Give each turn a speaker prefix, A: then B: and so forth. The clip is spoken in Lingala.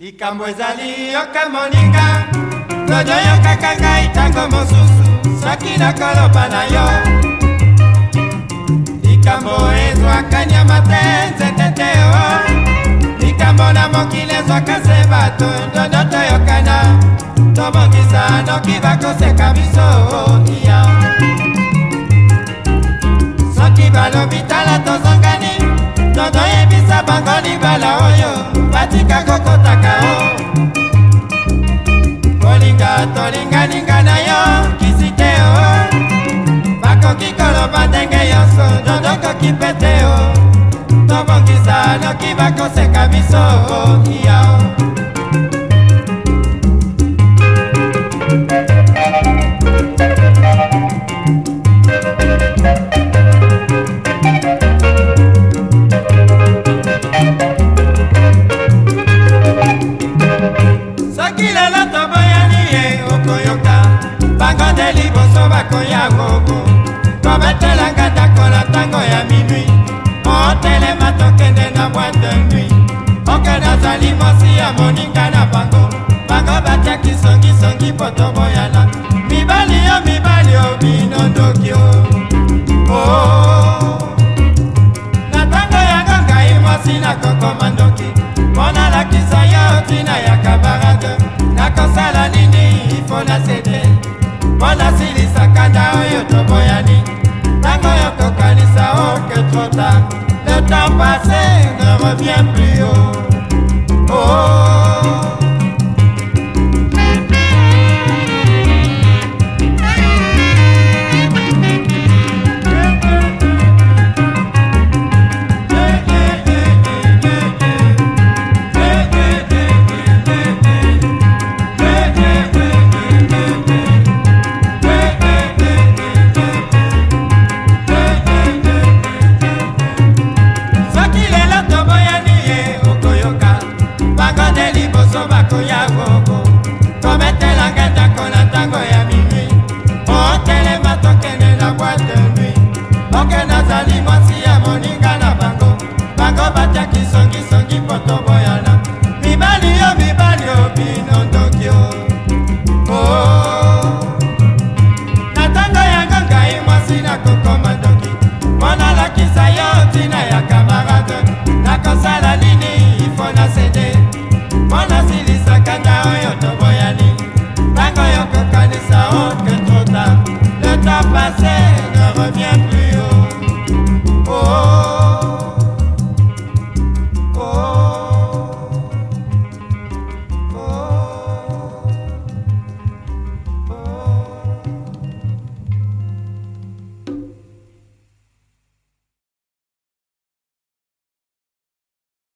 A: likambo ezali yoka moninga lojo yokaka ngai ntango mosusu soki nakoloba na yo likambo ezwaka nyama te nzete te o oh. likambo na mokili ezwaka se bato ndondo toyokana tobongisa noki bakoseka biso oh, iya soki balobi tala tozongani tozoyebisa bango liba batika kokotaka o kolinga tolinganinga na yo kisi te o bakoki koloba ndenge nyonso ndodokoki mpe te o tobongisa noki bakoseka biso okiya o soki lelo toboyani ye okoyoka bango nde liboso bakoya koko kobetelanga ndako na ntango ya minui otelema tokende na bwate nui okende azali mosi ya moninga na bango bango batiaki songisongi mpo toboyana mibali yo mibali o binondoki o oh. na ntango yango ngai mosi nakokoma ndoki mpo nalakisa yo ntina ya kaba na sede mpo nasilisaka nda oyo toboyani ntango yokokanisa oke trota le temps passé ne revient plus haut oh, oh. oh. Rama